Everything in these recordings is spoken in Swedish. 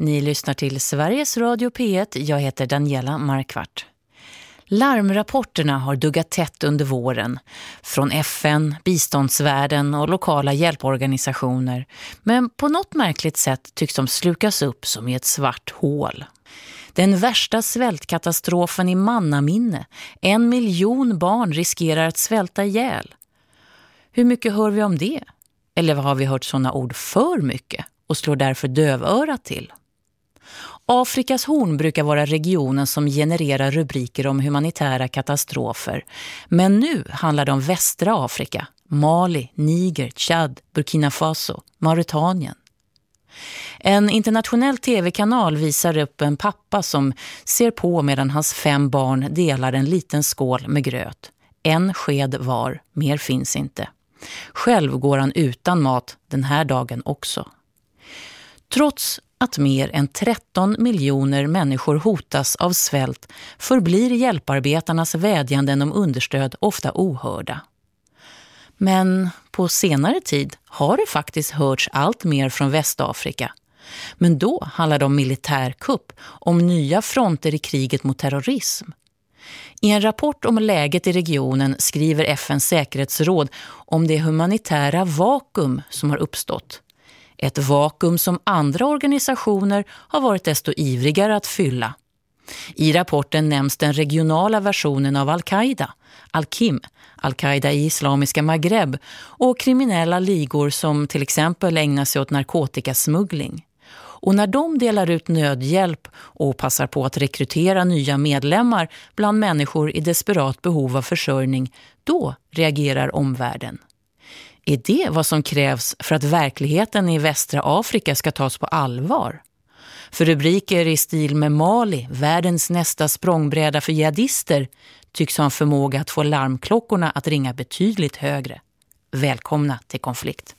Ni lyssnar till Sveriges Radio P1. Jag heter Daniela Markvart. Larmrapporterna har duggat tätt under våren. Från FN, biståndsvärlden och lokala hjälporganisationer. Men på något märkligt sätt tycks de slukas upp som i ett svart hål. Den värsta svältkatastrofen i mannaminne. En miljon barn riskerar att svälta ihjäl. Hur mycket hör vi om det? Eller har vi hört sådana ord för mycket och slår därför dövörat till? Afrikas horn brukar vara regionen som genererar rubriker om humanitära katastrofer. Men nu handlar det om västra Afrika, Mali, Niger, Chad, Burkina Faso, Mauritanien. En internationell tv-kanal visar upp en pappa som ser på medan hans fem barn delar en liten skål med gröt. En sked var, mer finns inte. Själv går han utan mat den här dagen också. Trots att mer än 13 miljoner människor hotas av svält förblir hjälparbetarnas vädjanden om understöd ofta ohörda. Men på senare tid har det faktiskt hörts allt mer från Västafrika. Men då handlar det om militärkupp, om nya fronter i kriget mot terrorism. I en rapport om läget i regionen skriver FNs säkerhetsråd om det humanitära vakuum som har uppstått. Ett vakuum som andra organisationer har varit desto ivrigare att fylla. I rapporten nämns den regionala versionen av Al-Qaida, Al-Kim, Al-Qaida i Islamiska Maghreb och kriminella ligor som till exempel ägnar sig åt narkotikasmuggling. Och när de delar ut nödhjälp och passar på att rekrytera nya medlemmar bland människor i desperat behov av försörjning, då reagerar omvärlden. Är det vad som krävs för att verkligheten i västra Afrika ska tas på allvar? För rubriker i stil med Mali, världens nästa språngbräda för jihadister, tycks ha en förmåga att få larmklockorna att ringa betydligt högre. Välkomna till konflikt.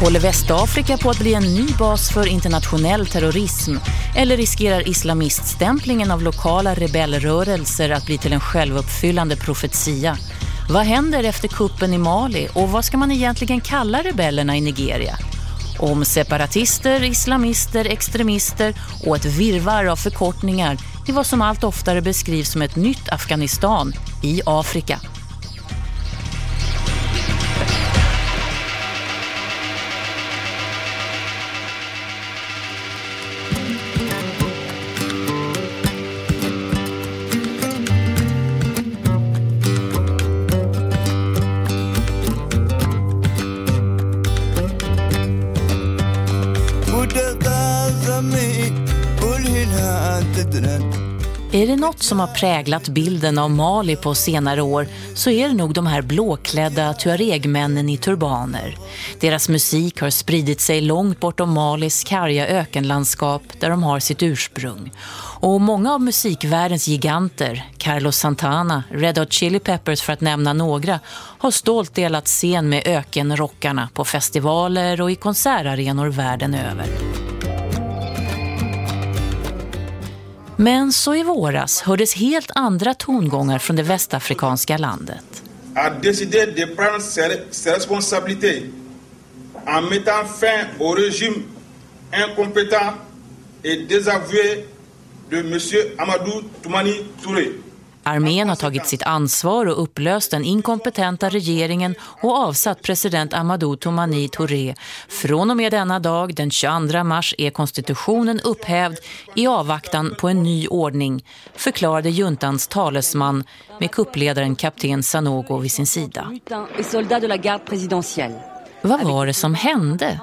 Håller Västafrika på att bli en ny bas för internationell terrorism? Eller riskerar islamiststämplingen av lokala rebellrörelser att bli till en självuppfyllande profetia? Vad händer efter kuppen i Mali och vad ska man egentligen kalla rebellerna i Nigeria? Om separatister, islamister, extremister och ett virvar av förkortningar i vad som allt oftare beskrivs som ett nytt Afghanistan i Afrika. Något som har präglat bilden av Mali på senare år så är det nog de här blåklädda tuaregmännen i turbaner. Deras musik har spridit sig långt bortom Malis karga ökenlandskap där de har sitt ursprung. Och många av musikvärldens giganter, Carlos Santana, Red Hot Chili Peppers för att nämna några, har stolt delat scen med ökenrockarna på festivaler och i konsertarenor världen över. Men så i våras hördes helt andra tongångar från det västafrikanska landet. Att décidé de prendre ses responsabilités en mettant fin au régime incompétent et désavoué de monsieur Amadou Toumani Touré. Armén har tagit sitt ansvar och upplöst den inkompetenta regeringen och avsatt president Amadou Toumani Touré. Från och med denna dag, den 22 mars, är konstitutionen upphävd i avvaktan på en ny ordning, förklarade juntans talesman med kuppledaren kapten Sanogo vid sin sida. Vad var det som hände?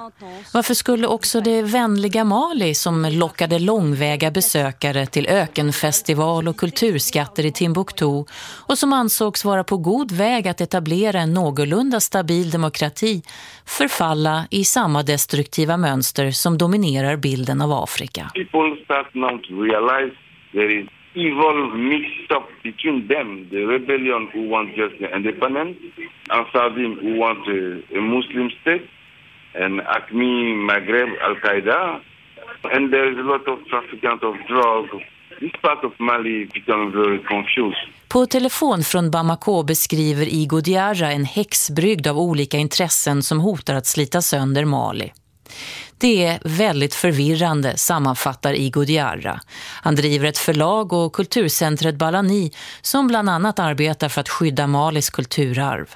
Varför skulle också det vänliga Mali som lockade långväga besökare till ökenfestival och kulturskatter i Timbuktu och som ansågs vara på god väg att etablera en någorlunda stabil demokrati förfalla i samma destruktiva mönster som dominerar bilden av Afrika? People start realize there is evil mixed up between them, the rebellion who want just independence, Ansardim who want a, a Muslim state, and Acme, Maghreb, Al-Qaeda, And there is a lot of trafficking of drugs. This part of Mali becomes very confused. På telefon från Bamako beskriver Igo Diarra en häxbrygd av olika intressen som hotar att slita sönder Mali. Det är väldigt förvirrande, sammanfattar Igo Diarra. Han driver ett förlag och kulturcentret Balani som bland annat arbetar för att skydda Malis kulturarv.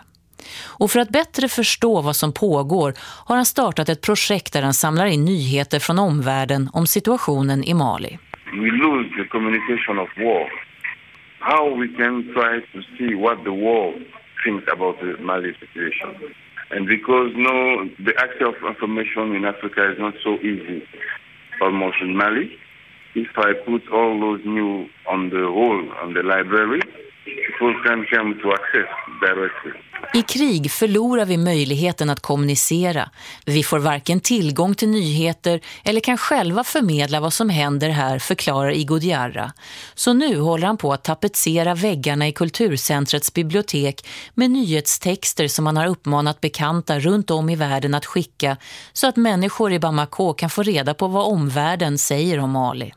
Och för att bättre förstå vad som pågår har han startat ett projekt där han samlar in nyheter från omvärlden om situationen i Mali. We lose the communication of war. How we can try to see what the war thinks about the Mali situation. And because no, the access of information in Africa is not so easy, almost in Mali. If I put all those new on the whole on the library, access directly. I krig förlorar vi möjligheten att kommunicera. Vi får varken tillgång till nyheter eller kan själva förmedla vad som händer här, förklarar Igo Diarra. Så nu håller han på att tapetsera väggarna i kulturcentrets bibliotek med nyhetstexter som han har uppmanat bekanta runt om i världen att skicka så att människor i Bamako kan få reda på vad omvärlden säger om Mali.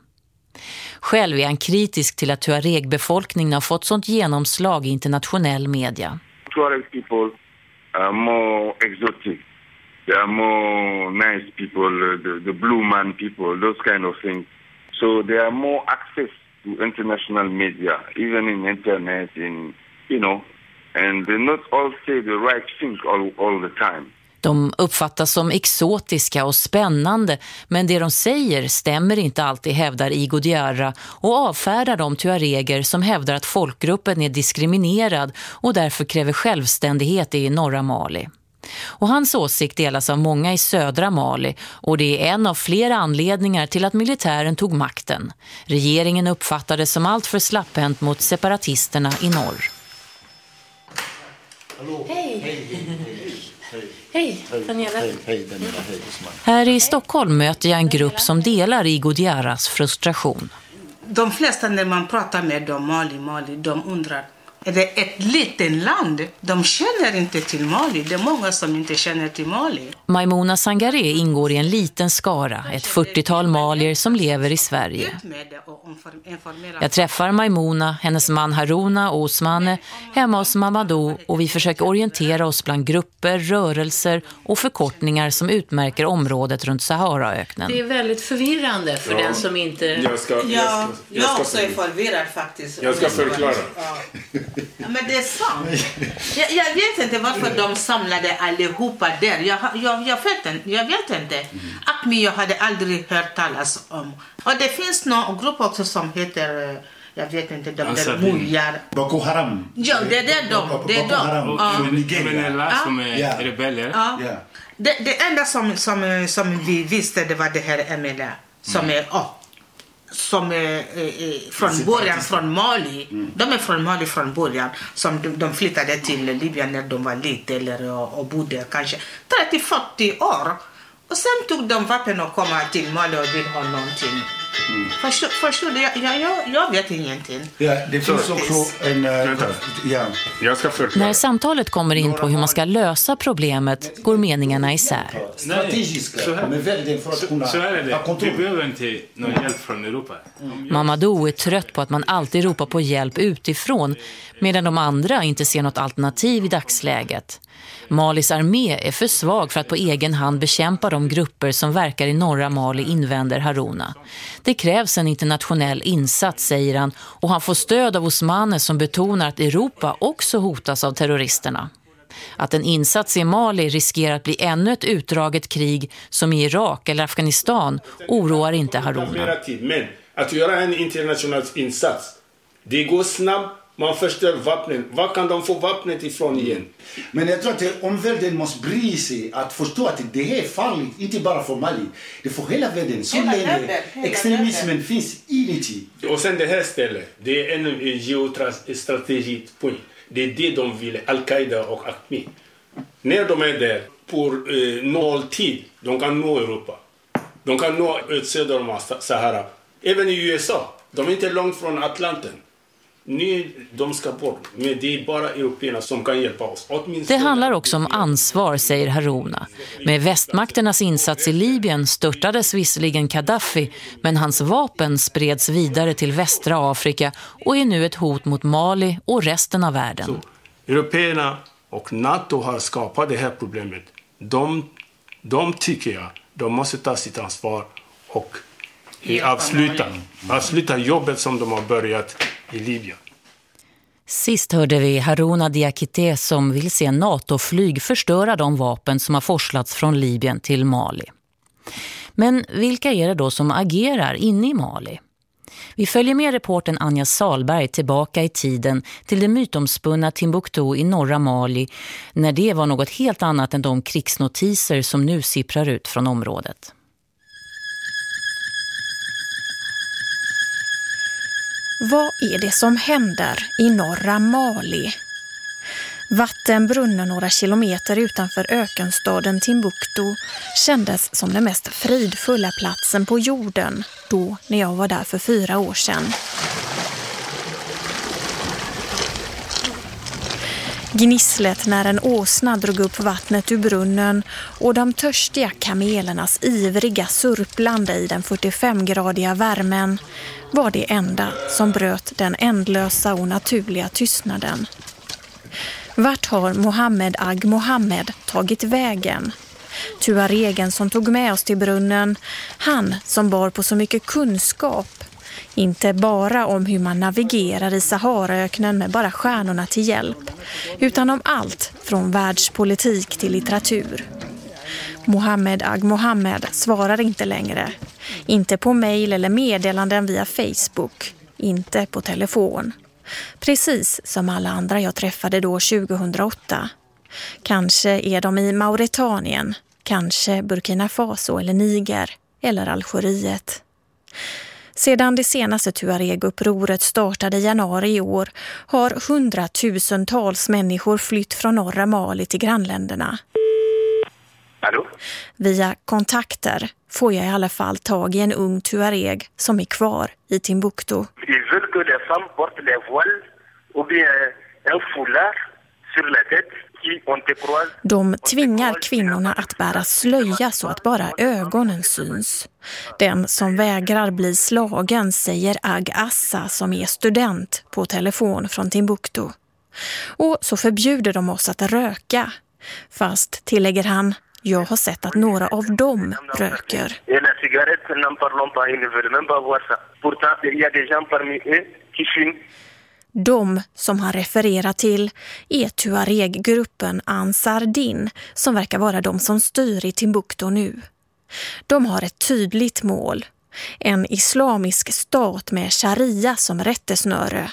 Själv är han kritisk till att Tuareg-befolkningen har fått sånt genomslag i internationell media. Tuareg people are more exotic. They are more nice people, the, the blue man people, those kind of things. So they are more access to international media, even in internet, in, you know, and they not all say the right thing all, all the time. De uppfattas som exotiska och spännande men det de säger stämmer inte alltid hävdar Igo Diarra och avfärdar de tuareger som hävdar att folkgruppen är diskriminerad och därför kräver självständighet i norra Mali. Och hans åsikt delas av många i södra Mali och det är en av flera anledningar till att militären tog makten. Regeringen uppfattades som allt för slapphänt mot separatisterna i norr. Hej! Hej, Daniela. Hej, hej, Daniela. Hej. Här i Stockholm möter jag en grupp som delar Igo Diarras frustration. De flesta när man pratar med dem, Mali, Mali, de undrar är det ett litet land? De känner inte till Mali. Det är många som inte känner till Mali. Maimona Sangare ingår i en liten skara, ett 40-tal malier som lever i Sverige. Jag träffar Maimona, hennes man Haruna och Osmane hemma hos Mamadou och vi försöker orientera oss bland grupper, rörelser och förkortningar som utmärker området runt Saharaöknen. Det är väldigt förvirrande för Ja. den som inte... Jag ska, jag ska, Ja, jag ska, också är förvirrad faktiskt. Jag ska förklara. Ja. Ja, men det är sant. Jag, jag vet inte varför de samlade allihopa där. Jag, jag, jag, vet, inte, jag vet inte. Acmi jag hade aldrig hört talas om. Och det finns någon grupp också som heter, eh, jag vet inte, de där mujar. Boko Haram. Ja, det är de. Det är Boko Haram de. Nigeria. Kriminella som är Ja. rebeller. Ja. Ja. Det, det enda som, som, som vi visste det var det här Emila som är ja, som är eh, eh, från början från Mali. De är från Mali från början. Som de, de flyttade till Libyen när de var lite eller, och, och bodde kanske 30-40 år. Och sen tog de vapen och kom till Mali och vill ha någonting. Förstår, förstår du? Jag, jag, jag, vet ingenting. Ja, det finns också en... eh, ja. Jag ska förklara. När samtalet kommer in på hur man ska lösa problemet går meningarna isär. Strategiska. så här- Med väldigt för att kunna Så här är ha det. Vi behöver inte någon hjälp från Europa. Mamadou är trött på att man alltid ropar på hjälp utifrån medan de andra inte ser något alternativ i dagsläget. Malis armé är för svag för att på egen hand bekämpa de grupper som verkar i norra Mali invänder Haruna. Det krävs en internationell insats, säger han, och han får stöd av Osmane som betonar att Europa också hotas av terroristerna. Att en insats i Mali riskerar att bli ännu ett utdraget krig som i Irak eller Afghanistan oroar inte Haruna. Men att göra en internationell insats, det går snabbt, man förstör vapnen. Var kan de få vapnet ifrån igen? Men jag tror att det- omvärlden måste bry sig att förstå att det här är farligt, inte bara för Mali. Det är för hela världen. Så Hela länge hela extremismen världen. finns inuti. Och sen det här stället, det är en geostrategisk point. Det är det de vill, Al-Qaida och Acmi. När de är där på eh, nolltid, de kan nå Europa. De kan nå eh, söder om Sahara. Även i USA, de är inte långt från Atlanten. Ni, de ska bort, men det är bara européerna som kan hjälpa oss. Det Åtminstone- handlar också om ansvar, säger Haruna. Med västmakternas insats i Libyen störtades visserligen Gaddafi, men hans vapen spreds vidare till västra Afrika och är nu ett hot mot Mali och resten av världen. Européerna och NATO har skapat det här problemet. De, de tycker jag, de måste ta sitt ansvar och avsluta, avsluta jobbet som de har börjat i Libyen. Sist hörde vi Haruna Diakité som vill se NATO-flyg förstöra de vapen som har forslats från Libyen till Mali. Men vilka är det då som agerar inne i Mali? Vi följer med reporten Anja Salberg tillbaka i tiden till det mytomspunna Timbuktu i norra Mali när det var något helt annat än de krigsnotiser som nu sipprar ut från området. Vad är det som händer i norra Mali? Vattenbrunnen några kilometer utanför ökenstaden Timbuktu kändes som den mest fridfulla platsen på jorden då när jag var där för fyra år sedan. Gnisslet när en åsna drog upp vattnet ur brunnen och de törstiga kamelernas ivriga surplande i den 45-gradiga värmen var det enda som bröt den ändlösa och naturliga tystnaden. Vart har Mohammed Ag Mohammed tagit vägen? Tuaregen som tog med oss till brunnen, han som bar på så mycket kunskap. Inte bara om hur man navigerar i Saharaöknen med bara stjärnorna till hjälp, utan om allt från världspolitik till litteratur. Mohammed Ag Mohammed svarar inte längre. Inte på mejl eller meddelanden via Facebook. Inte på telefon. Precis som alla andra jag träffade då 2008. Kanske är de i Mauretanien, kanske Burkina Faso eller Niger eller Algeriet. Sedan det senaste Tuareg-upproret startade i januari i år har hundratusentals människor flytt från norra Mali till grannländerna. Allô Via kontakter får jag i alla fall tag i en ung Tuareg som är kvar i Timbuktu. Ils veulent que les femmes portent des voiles ou bien un foulard sur la tête De tvingar kvinnorna att bära slöja så att bara ögonen syns. Den som vägrar bli slagen säger Ag Assa som är student på telefon från Timbuktu. Och så förbjuder de oss att röka. Fast, tillägger han, jag har sett att några av dem röker. De som han refererar till är Tuareg-gruppen Ansar Din som verkar vara de som styr i Timbuktu nu. De har ett tydligt mål. En islamisk stat med sharia som rättesnöre.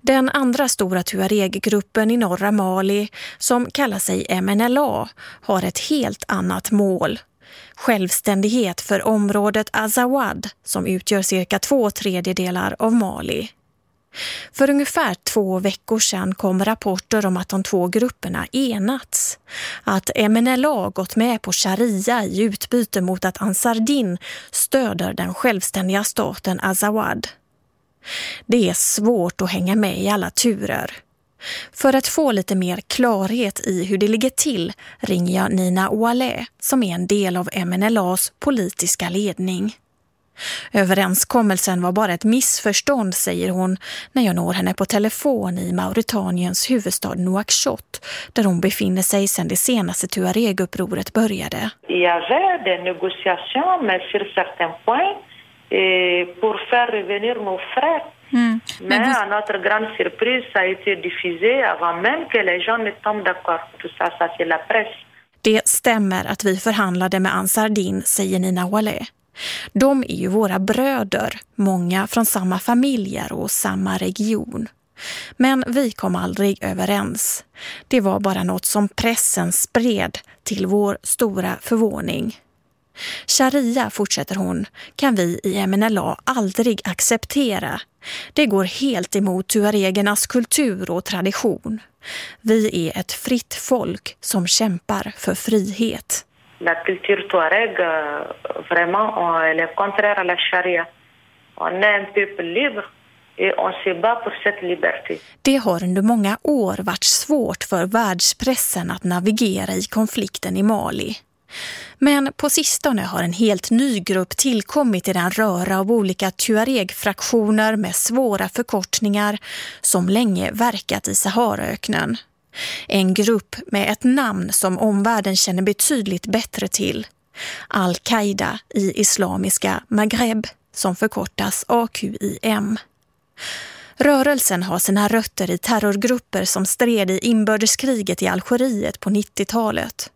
Den andra stora Tuareg-gruppen i norra Mali, som kallar sig MNLA, har ett helt annat mål. Självständighet för området Azawad som utgör cirka två tredjedelar av Mali. För ungefär två veckor sedan kom rapporter om att de två grupperna enats. Att MNLA gått med på sharia i utbyte mot att Ansardin stöder den självständiga staten Azawad. Det är svårt att hänga med i alla turer. För att få lite mer klarhet i hur det ligger till ringer jag Nina Oualé som är en del av MNLAs politiska ledning. Överenskommelsen var bara ett missförstånd, säger hon när jag når henne på telefon i Mauretaniens huvudstad Nouakchott där hon befinner sig sedan det senaste Tuareg-upproret började. Il y avait des négociations, mais sur certains points, et pour faire revenir nos frères. Mais à notre grande surprise, ça a été diffusé avant même que les gens ne tombent d'accord. Tout ça, ça c'est la presse. Det stämmer att vi förhandlade med Ansardin, säger Nina Walé. De är ju våra bröder, många från samma familjer och samma region. Men vi kom aldrig överens. Det var bara något som pressen spred till vår stora förvåning. Sharia, fortsätter hon, kan vi i MNLA aldrig acceptera. Det går helt emot tuaregernas kultur och tradition. Vi är ett fritt folk som kämpar för frihet. La culture touareg, euh, vraiment, on- elle est contraire à la charia. On est un peuple libre on se bat pour cette liberté. Det har under många år varit svårt för världspressen att navigera i konflikten i Mali. Men på sistone har en helt ny grupp tillkommit i den röra av olika Tuareg-fraktioner med svåra förkortningar som länge verkat i Saharaöknen. En grupp med ett namn som omvärlden känner betydligt bättre till. Al-Qaida i islamiska Maghreb som förkortas AQIM. Rörelsen har sina rötter i terrorgrupper som stred i inbördeskriget i Algeriet på 90-talet.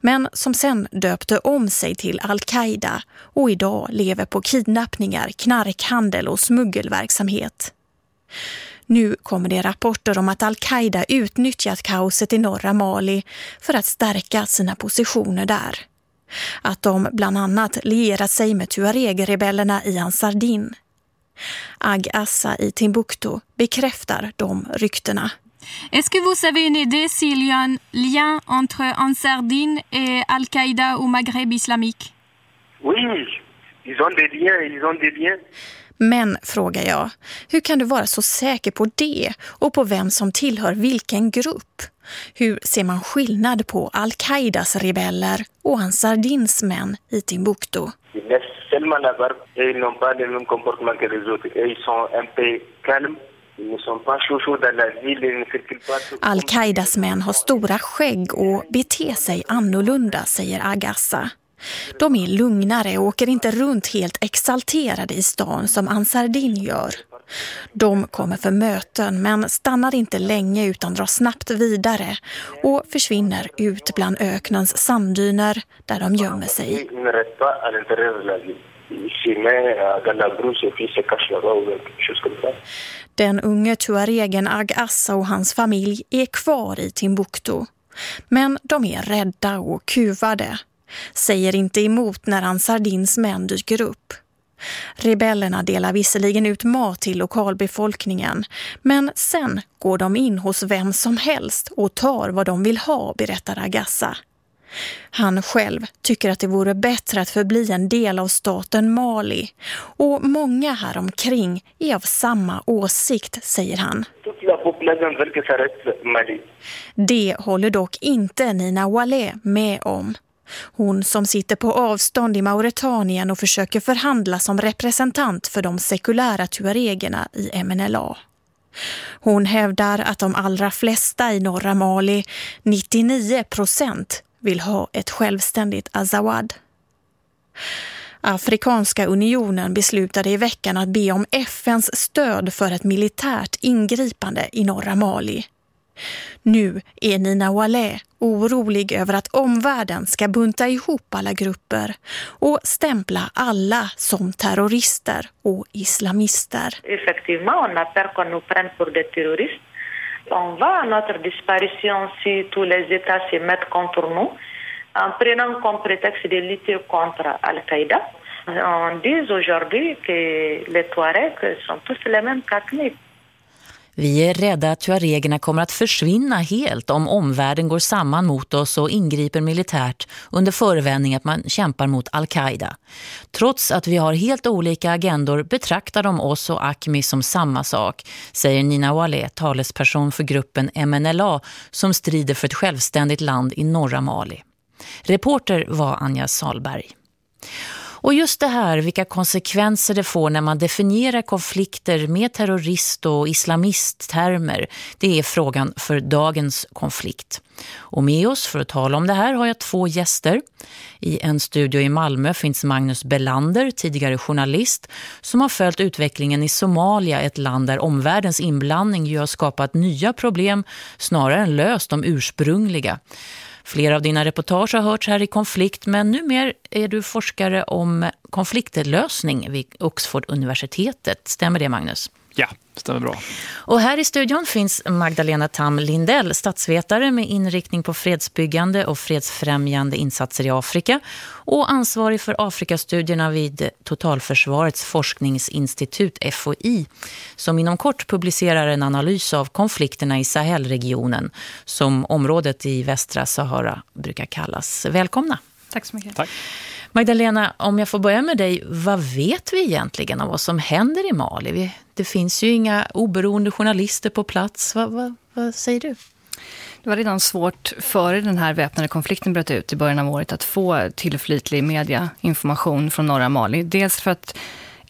Men som sen döpte om sig till Al-Qaida och idag lever på kidnappningar, knarkhandel och smuggelverksamhet. Nu kommer det rapporter om att Al-Qaida utnyttjat kaoset i norra Mali för att stärka sina positioner där. Att de bland annat lierat sig med Tuareg-rebellerna i Ansardin. Ag Assa i Timbuktu bekräftar de ryktena. Est-ce que vous avez une idée s'il y a un lien entre Ansardine et Al-Qaïda au Maghreb islamique? Oui, ils ont des liens, ils ont des liens. Men, frågar jag, hur kan du vara så säker på det och på vem som tillhör vilken grupp? Hur ser man skillnad på Al-Qaidas rebeller och Ansardins män i Timbuktu? Al-Qaidas män har stora skägg och beter sig annorlunda, säger Agassa. De är lugnare och åker inte runt helt exalterade i stan som Ansardin gör. De kommer för möten men stannar inte länge utan drar snabbt vidare och försvinner ut bland öknens sanddyner där de gömmer sig. Den unge tuaregen Ag Assa och hans familj är kvar i Timbuktu. Men de är rädda och kuvade. Säger inte emot när Ansardins män dyker upp. Rebellerna delar visserligen ut mat till lokalbefolkningen men sen går de in hos vem som helst och tar vad de vill ha, berättar Agassa. Han själv tycker att det vore bättre att förbli en del av staten Mali och många här omkring är av samma åsikt, säger han. Det håller dock inte Nina Wale med om. Hon som sitter på avstånd i Mauretanien och försöker förhandla som representant för de sekulära tuaregerna i MNLA. Hon hävdar att de allra flesta i norra Mali, 99 procent, vill ha ett självständigt Azawad. Afrikanska unionen beslutade i veckan att be om FNs stöd för ett militärt ingripande i norra Mali. Nu är Nina Wale orolig över att omvärlden ska bunta ihop alla grupper och stämpla alla som terrorister och islamister. Effectivement, on a peur qu'on nous prenne pour des terroristes. On va à notre disparition si tous les États se mettent contre nous en prenant comme prétexte de lutter contre Al-Qaïda. On dit aujourd'hui que les Touaregs sont tous les mêmes qu'Akmi. Vi är rädda att tuaregerna kommer att försvinna helt om omvärlden går samman mot oss och ingriper militärt under förevändning att man kämpar mot Al-Qaida. Trots att vi har helt olika agendor betraktar de oss och Akmi som samma sak, säger Nina Wale, talesperson för gruppen MNLA som strider för ett självständigt land i norra Mali. Reporter var Anja Salberg. Och just det här, vilka konsekvenser det får när man definierar konflikter med terrorist- och islamisttermer, det är frågan för dagens konflikt. Och med oss för att tala om det här har jag två gäster. I en studio i Malmö finns Magnus Belander, tidigare journalist, som har följt utvecklingen i Somalia, ett land där omvärldens inblandning ju har skapat nya problem snarare än löst de ursprungliga. Flera av dina reportage har hörts här i konflikt men numera är du forskare om konfliktlösning vid Oxford-universitetet. Stämmer det Magnus? Ja, stämmer bra. Och här i studion finns Magdalena Tam Lindell, statsvetare med inriktning på fredsbyggande och fredsfrämjande insatser i Afrika och ansvarig för Afrikastudierna vid Totalförsvarets forskningsinstitut FOI som inom kort publicerar en analys av konflikterna i Sahelregionen som området i västra Sahara brukar kallas. Välkomna. Tack så mycket. Tack. Magdalena, om jag får börja med dig, vad vet vi egentligen om vad som händer i Mali? Det finns ju inga oberoende journalister på plats. Vad, vad, vad säger du? Det var redan svårt före den här väpnade konflikten bröt ut i början av året att få tillförlitlig mediainformation från norra Mali. Dels för att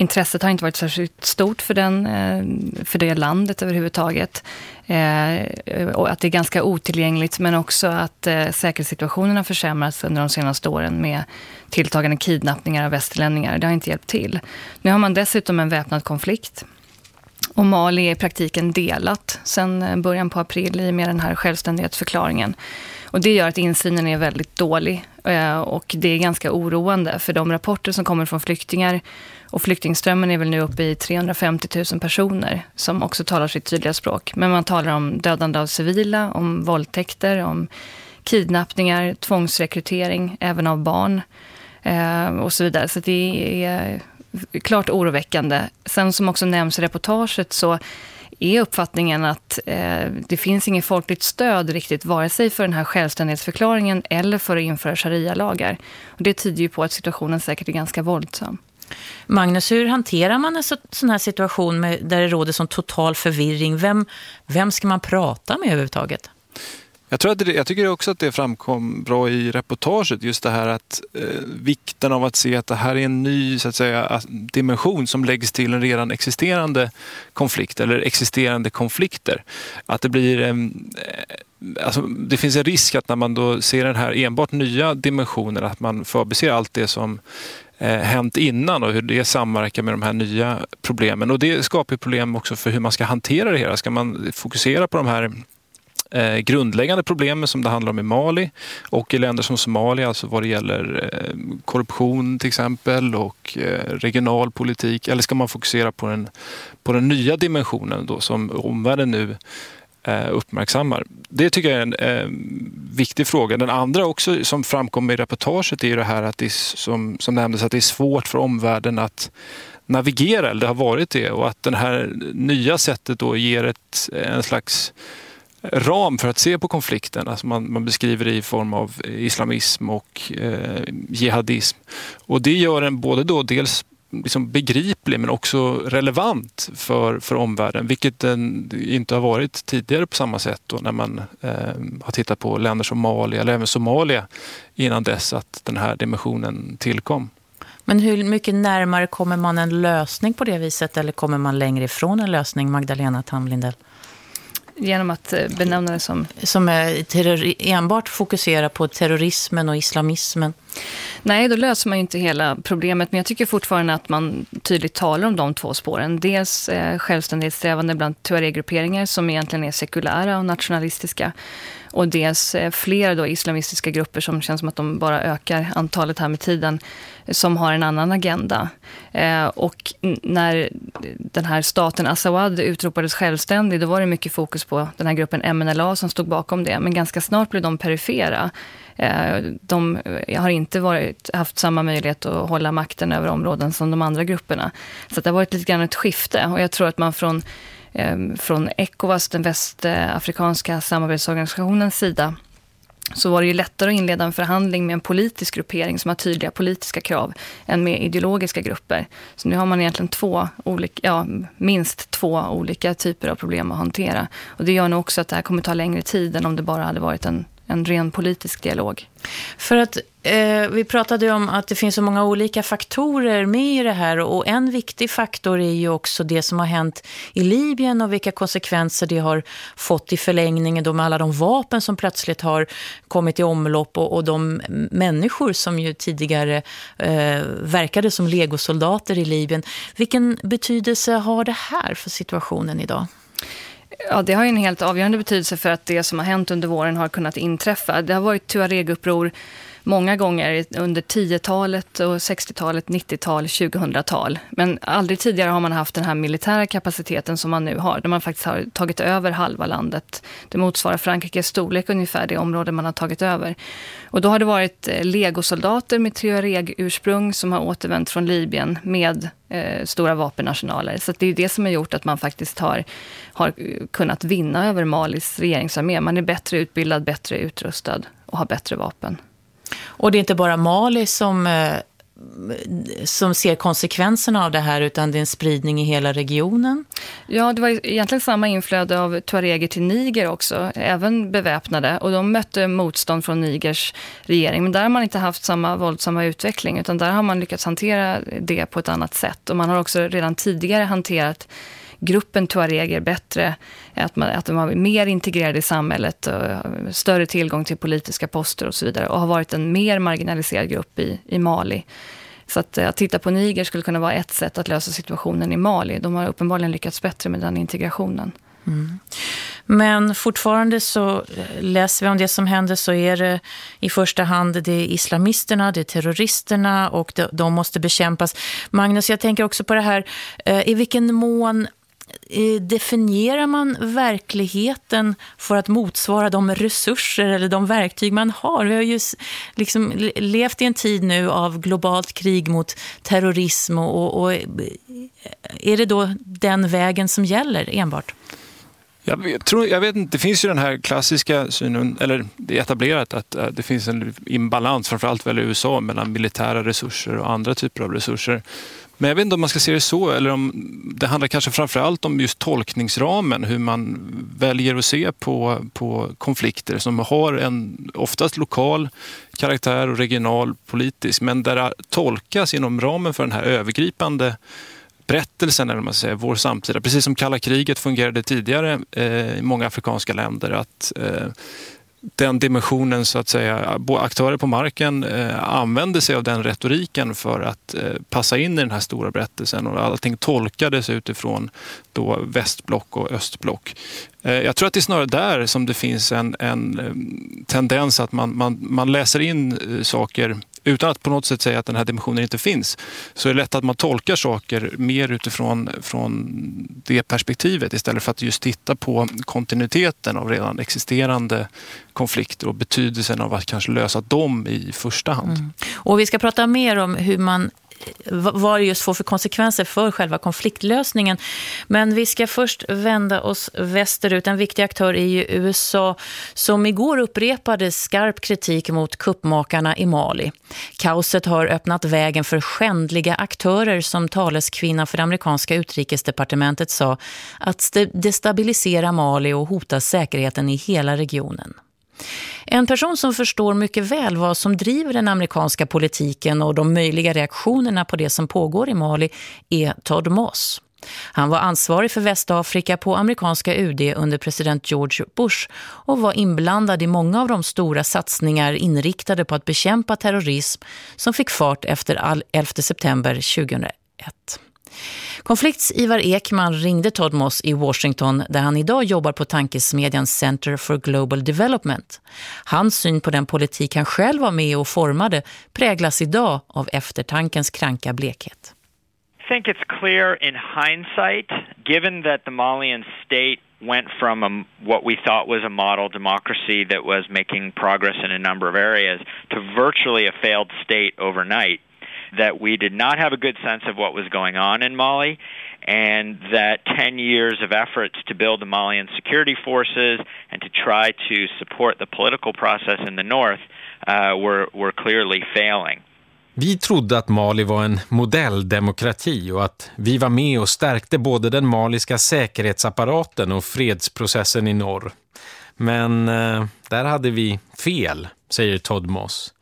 intresset har inte varit särskilt stort för, den, eh, för det landet överhuvudtaget. Eh, och att det är ganska otillgängligt, men också att eh, säkerhetssituationen har försämrats under de senaste åren med tilltagande kidnappningar av västerlänningar. Det har inte hjälpt till. Nu har man dessutom en väpnad konflikt. Och Mali är i praktiken delat sedan början på april i med den här självständighetsförklaringen. Och det gör att insynen är väldigt dålig och det är ganska oroande för de rapporter som kommer från flyktingar och flyktingströmmen är väl nu uppe i 350 000 personer som också talar sitt tydliga språk. Men man talar om dödande av civila, om våldtäkter, om kidnappningar, tvångsrekrytering, även av barn eh, och så vidare. Så det är klart oroväckande. Sen som också nämns i reportaget så är uppfattningen att eh, det finns inget folkligt stöd riktigt, vare sig för den här självständighetsförklaringen eller för att införa sharia-lagar. Och det tyder ju på att situationen säkert är ganska våldsam. Magnus, hur hanterar man en sån här situation med, där det råder sån total förvirring? Vem, vem ska man prata med överhuvudtaget? Jag, tror att det, jag tycker också att det framkom bra i reportaget, just det här att eh, vikten av att se att det här är en ny så att säga, dimension som läggs till en redan existerande konflikt eller existerande konflikter. Att det blir eh, eh, Alltså, det finns en risk att när man då ser den här enbart nya dimensionen att man förbiser allt det som Eh, hänt innan och hur det samverkar med de här nya problemen. Och det skapar problem också för hur man ska hantera det hela. Ska man fokusera på de här eh, grundläggande problemen som det handlar om i Mali och i länder som Somalia, alltså vad det gäller eh, korruption till exempel och eh, regional politik. Eller ska man fokusera på den, på den nya dimensionen då som omvärlden nu Eh, uppmärksammar. Det tycker jag är en eh, viktig fråga. Den andra också som framkom i reportaget är det här att det är, som, som nämndes att det är svårt för omvärlden att navigera, eller det har varit det, och att det här nya sättet då ger ett, en slags ram för att se på konflikten. Alltså man, man beskriver det i form av islamism och eh, jihadism. Och det gör en både då dels liksom begriplig men också relevant för, för omvärlden, vilket den inte har varit tidigare på samma sätt då, när man eh, har tittat på länder som Mali eller även Somalia innan dess att den här dimensionen tillkom. Men hur mycket närmare kommer man en lösning på det viset eller kommer man längre ifrån en lösning, Magdalena Tamlindell? Genom att eh, benämna det som... Som är enbart fokuserar på terrorismen och islamismen. Nej, då löser man ju inte hela problemet. Men jag tycker fortfarande att man tydligt talar om de två spåren. Dels eh, självständighetssträvande bland tuareg-grupperingar som egentligen är sekulära och nationalistiska. Och dels eh, flera fler då islamistiska grupper som känns som att de bara ökar antalet här med tiden, som har en annan agenda. Eh, och när den här staten Assawad utropades självständig, då var det mycket fokus på den här gruppen MNLA som stod bakom det. Men ganska snart blev de perifera. Eh, de eh, har inte varit, haft samma möjlighet att hålla makten över områden som de andra grupperna. Så det har varit lite grann ett skifte. Och jag tror att man från Ehm, från ECOWAS, den västafrikanska samarbetsorganisationens sida, så var det ju lättare att inleda en förhandling med en politisk gruppering som har tydliga politiska krav än med ideologiska grupper. Så nu har man egentligen två olika, ja, minst två olika typer av problem att hantera. Och det gör nog också att det här kommer ta längre tid än om det bara hade varit en en ren politisk dialog. För att eh, vi pratade om att det finns så många olika faktorer med i det här och en viktig faktor är ju också det som har hänt i Libyen och vilka konsekvenser det har fått i förlängningen då med alla de vapen som plötsligt har kommit i omlopp och, och de människor som ju tidigare eh, verkade som legosoldater i Libyen. Vilken betydelse har det här för situationen idag? Ja, det har en helt avgörande betydelse för att det som har hänt under våren har kunnat inträffa. Det har varit Tuareg-uppror många gånger under 10-talet, och 60-talet, 90-tal, 2000-tal. Men aldrig tidigare har man haft den här militära kapaciteten som man nu har, där man faktiskt har tagit över halva landet. Det motsvarar Frankrikes storlek ungefär, det område man har tagit över. Och då har det varit eh, legosoldater med Tuareg-ursprung som har återvänt från Libyen med eh, stora vapenarsenaler. Så det är det som har gjort att man faktiskt har, har kunnat vinna över Malis regeringsarmé. Man är bättre utbildad, bättre utrustad och har bättre vapen. Och det är inte bara Mali som eh, som ser konsekvenserna av det här utan det är en spridning i hela regionen? Ja, det var egentligen samma inflöde av tuareger till Niger också, även beväpnade. Och de mötte motstånd från Nigers regering. Men där har man inte haft samma våldsamma utveckling utan där har man lyckats hantera det på ett annat sätt. Och man har också redan tidigare hanterat gruppen tuareger bättre, att, man, att de har mer integrerade i samhället, och större tillgång till politiska poster och så vidare och har varit en mer marginaliserad grupp i, i Mali. Så att, eh, att titta på Niger skulle kunna vara ett sätt att lösa situationen i Mali. De har uppenbarligen lyckats bättre med den integrationen. Mm. Men fortfarande så eh, läser vi om det som händer så är det i första hand det är islamisterna, det är terroristerna och de, de måste bekämpas. Magnus, jag tänker också på det här, eh, i vilken mån Eh, definierar man verkligheten för att motsvara de resurser eller de verktyg man har? Vi har ju liksom levt i en tid nu av globalt krig mot terrorism och, och eh, är det då den vägen som gäller enbart? Jag, tror, jag vet inte, det finns ju den här klassiska synen, eller det är etablerat att det finns en imbalans, framförallt väl i USA, mellan militära resurser och andra typer av resurser. Men jag vet inte om man ska se det så eller om det handlar kanske framförallt om just tolkningsramen, hur man väljer att se på, på konflikter som har en oftast lokal karaktär och regional politisk, men där det tolkas inom ramen för den här övergripande berättelsen, eller man säger, vår samtida. Precis som kalla kriget fungerade tidigare eh, i många afrikanska länder. att eh, den dimensionen, så att säga, aktörer på marken eh, använde sig av den retoriken för att eh, passa in i den här stora berättelsen och allting tolkades utifrån då västblock och östblock. Eh, jag tror att det är snarare där som det finns en, en eh, tendens att man, man, man läser in eh, saker utan att på något sätt säga att den här dimensionen inte finns, så är det lätt att man tolkar saker mer utifrån från det perspektivet istället för att just titta på kontinuiteten av redan existerande konflikter och betydelsen av att kanske lösa dem i första hand. Mm. Och vi ska prata mer om hur man vad det just får för konsekvenser för själva konfliktlösningen. Men vi ska först vända oss västerut. En viktig aktör är ju USA som igår upprepade skarp kritik mot kuppmakarna i Mali. Kaoset har öppnat vägen för skändliga aktörer som taleskvinna för det amerikanska utrikesdepartementet sa att destabilisera Mali och hota säkerheten i hela regionen. En person som förstår mycket väl vad som driver den amerikanska politiken och de möjliga reaktionerna på det som pågår i Mali är Todd Moss. Han var ansvarig för Västafrika på amerikanska UD under president George Bush och var inblandad i många av de stora satsningar inriktade på att bekämpa terrorism som fick fart efter 11 september 2001. Konflikts Ivar Ekman ringde Todd Moss i Washington där han idag jobbar på tankesmedjan Center for Global Development. Hans syn på den politik han själv var med och formade präglas idag av eftertankens kranka blekhet. I think it's clear in hindsight, given that the Malian state went from a, what we thought was a model democracy that was making progress in a number of areas to virtually a failed state overnight that we did not have a good sense of what was going on in Mali, and that 10 years of efforts to build the Malian security forces and to try to support the political process in the north uh, were, were clearly failing. Vi trodde att Mali var en modelldemokrati och att vi var med och stärkte både den maliska säkerhetsapparaten och fredsprocessen i norr. Men eh, där hade vi fel, säger Todd Moss.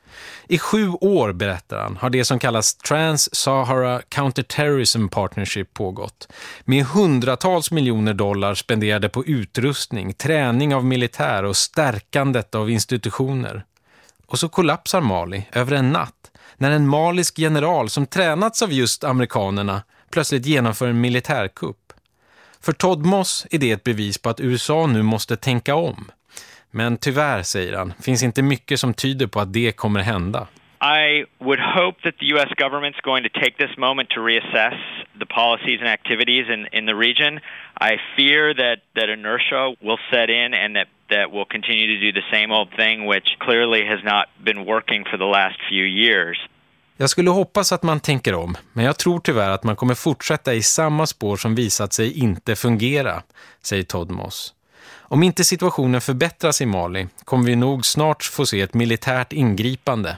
I sju år, berättar han, har det som kallas Trans-Sahara Counterterrorism Partnership pågått. Med hundratals miljoner dollar spenderade på utrustning, träning av militär och stärkandet av institutioner. Och så kollapsar Mali över en natt när en malisk general som tränats av just amerikanerna plötsligt genomför en militärkupp. För Todd Moss är det ett bevis på att USA nu måste tänka om. Men tyvärr, säger han, finns inte mycket som tyder på att det kommer hända. I would hope that the U.S. government is going to take this moment to reassess the policies and activities in, in the region. I fear that, that inertia will set in and that, that we'll continue to do the same old thing, which clearly has not been working for the last few years. Jag skulle hoppas att man tänker om, men jag tror tyvärr att man kommer fortsätta i samma spår som visat sig inte fungera, säger Todd Moss. Om inte situationen förbättras i Mali kommer vi nog snart få se ett militärt ingripande.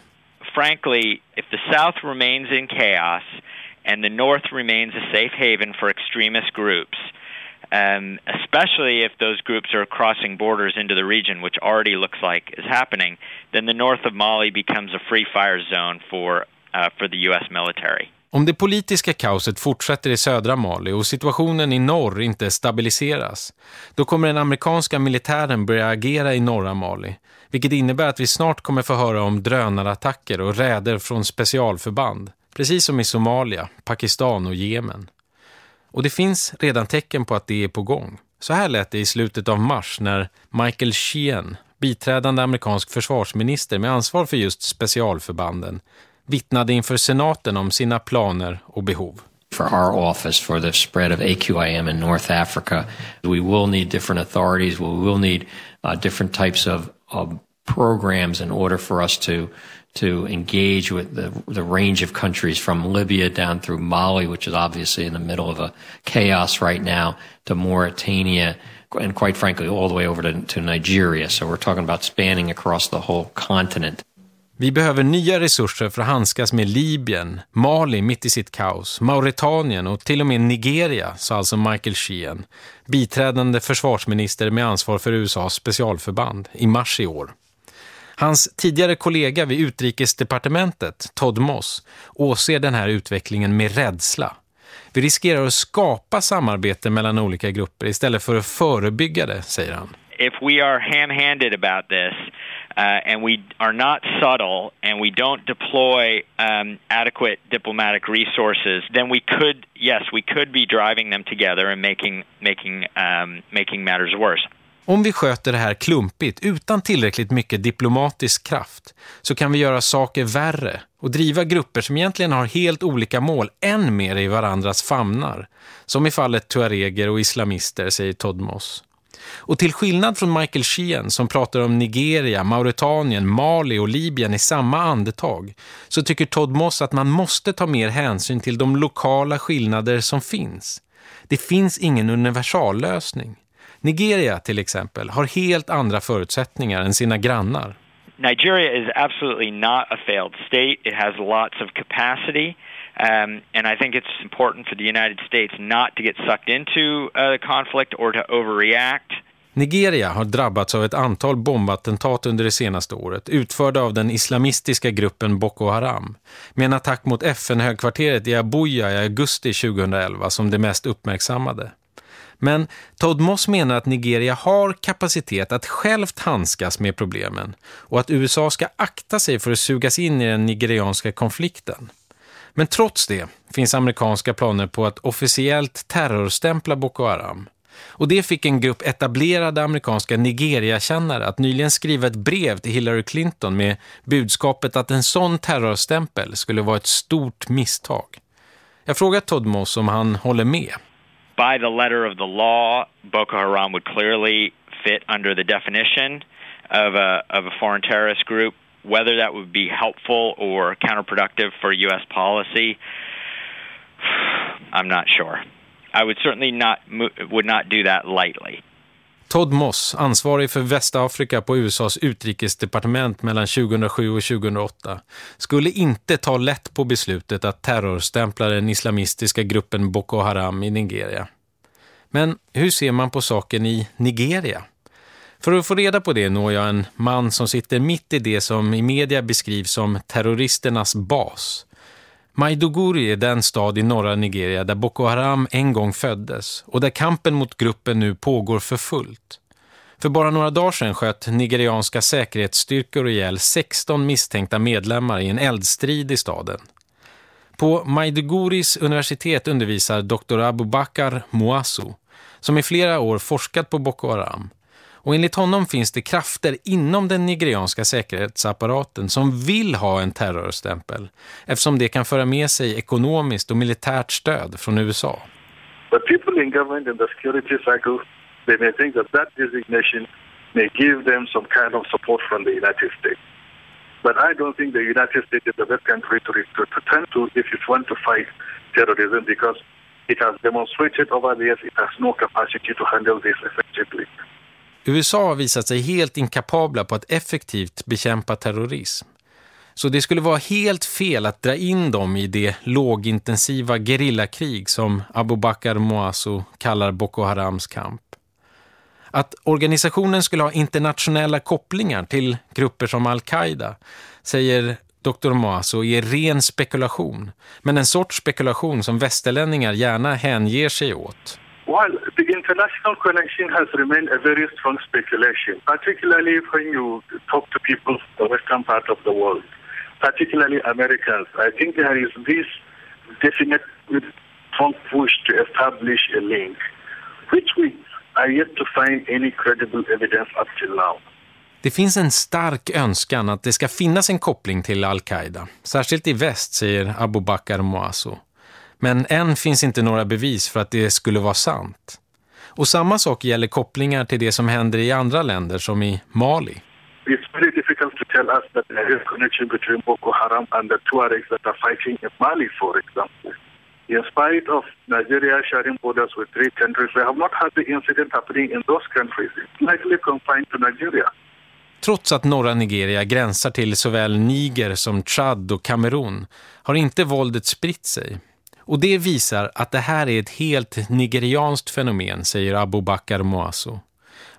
frankly, if the South remains in chaos and the North remains a safe haven for extremist groups, um, especially if those groups are crossing borders into the region, which already looks like is happening, then the north of Mali becomes a free fire zone for, uh, for the US military. Om det politiska kaoset fortsätter i södra Mali och situationen i norr inte stabiliseras, då kommer den amerikanska militären börja agera i norra Mali, vilket innebär att vi snart kommer få höra om drönarattacker och räder från specialförband, precis som i Somalia, Pakistan och Jemen. Och det finns redan tecken på att det är på gång. Så här lät det i slutet av mars när Michael Sheehan, biträdande amerikansk försvarsminister med ansvar för just specialförbanden, vittnade inför senaten om sina planer och behov. For our office for the spread of AQIM in North Africa, we will need different authorities, we will need uh, different types of, of programs in order for us to to engage with the, the range of countries from Libya down through Mali, which is obviously in the middle of a chaos right now, to Mauritania, and quite frankly, all the way over to, to Nigeria. So we're talking about spanning across the whole continent. Vi behöver nya resurser för att handskas med Libyen, Mali mitt i sitt kaos, Mauritanien och till och med Nigeria, sa alltså Michael Sheehan, biträdande försvarsminister med ansvar för USAs specialförband, i mars i år. Hans tidigare kollega vid utrikesdepartementet, Todd Moss, åser den här utvecklingen med rädsla. Vi riskerar att skapa samarbete mellan olika grupper istället för att förebygga det, säger han. If we are ham-handed about this uh, and we are not subtle and we don't deploy um, adequate diplomatic resources, then we could, yes, we could be driving them together and making, making, um, making matters worse. Om vi sköter det här klumpigt utan tillräckligt mycket diplomatisk kraft så kan vi göra saker värre och driva grupper som egentligen har helt olika mål än mer i varandras famnar. Som i fallet tuareger och islamister, säger Todmos. Och till skillnad från Michael Sheehan som pratar om Nigeria, Mauritanien, Mali och Libyen i samma andetag så tycker Todd Moss att man måste ta mer hänsyn till de lokala skillnader som finns. Det finns ingen universallösning. Nigeria till exempel har helt andra förutsättningar än sina grannar. Nigeria is absolutely not a failed state. It has lots of capacity. Um, and I think it's important for the United States not to get sucked into uh, a conflict or to overreact. Nigeria har drabbats av ett antal bombattentat under det senaste året utförda av den islamistiska gruppen Boko Haram med en attack mot FN-högkvarteret i Abuja i augusti 2011 som det mest uppmärksammade. Men Todd Moss menar att Nigeria har kapacitet att självt handskas med problemen och att USA ska akta sig för att sugas in i den nigerianska konflikten. Men trots det finns amerikanska planer på att officiellt terrorstämpla Boko Haram. Och det fick en grupp etablerade amerikanska Nigeria-kännare att nyligen skriva ett brev till Hillary Clinton med budskapet att en sån terrorstämpel skulle vara ett stort misstag. Jag frågar Todd Moss om han håller med by the letter of the law, Boko Haram would clearly fit under the definition of a, of a foreign terrorist group. Whether that would be helpful or counterproductive for U.S. policy, I'm not sure. I would certainly not would not do that lightly. Todd Moss, ansvarig för Västafrika på USAs utrikesdepartement mellan 2007 och 2008, skulle inte ta lätt på beslutet att terrorstämpla den islamistiska gruppen Boko Haram i Nigeria. Men hur ser man på saken i Nigeria? För att få reda på det når jag en man som sitter mitt i det som i media beskrivs som terroristernas bas- Maiduguri är den stad i norra Nigeria där Boko Haram en gång föddes och där kampen mot gruppen nu pågår för fullt. För bara några dagar sedan sköt nigerianska säkerhetsstyrkor ihjäl 16 misstänkta medlemmar i en eldstrid i staden. På Maiduguris universitet undervisar Dr. Abubakar Moasu som i flera år forskat på Boko Haram- och enligt honom finns det krafter inom den nigerianska säkerhetsapparaten som vill ha en terrorstämpel eftersom det kan föra med sig ekonomiskt och militärt stöd från USA. But people in government and the security cycle, they may think that that designation may give them some kind of support from the United States. But I don't think the United States is the best country to, to, to turn to if you want to fight terrorism because it has demonstrated over the years it has no capacity to handle this effectively. USA har visat sig helt inkapabla på att effektivt bekämpa terrorism. Så det skulle vara helt fel att dra in dem i det lågintensiva gerillakrig som Abu Bakr Moasso kallar Boko Harams kamp. Att organisationen skulle ha internationella kopplingar till grupper som Al-Qaida säger Dr. Moasso är ren spekulation. Men en sorts spekulation som västerlänningar gärna hänger sig åt. Well, the international connection has remained a very strong speculation, particularly when you talk to people from the western part of the world, particularly Americans. I think there is this definite strong push to establish a link, which we are yet to find any credible evidence up till now. Det finns en stark önskan att det ska finnas en koppling till Al-Qaida, särskilt i väst, säger Abu Bakr Moasso. Men än finns inte några bevis för att det skulle vara sant. Och samma sak gäller kopplingar till det som händer i andra länder som i Mali. It's very difficult to tell us that there is connection between Boko Haram and the Tuaregs that are fighting in Mali, for example. In spite of Nigeria sharing borders with three countries, we have not had the incident happening in those countries. It's likely confined to Nigeria. Trots att norra Nigeria gränsar till såväl Niger som Chad och Kamerun har inte våldet spritt sig. Och det visar att det här är ett helt nigerianskt fenomen, säger Abu Bakr Moaso.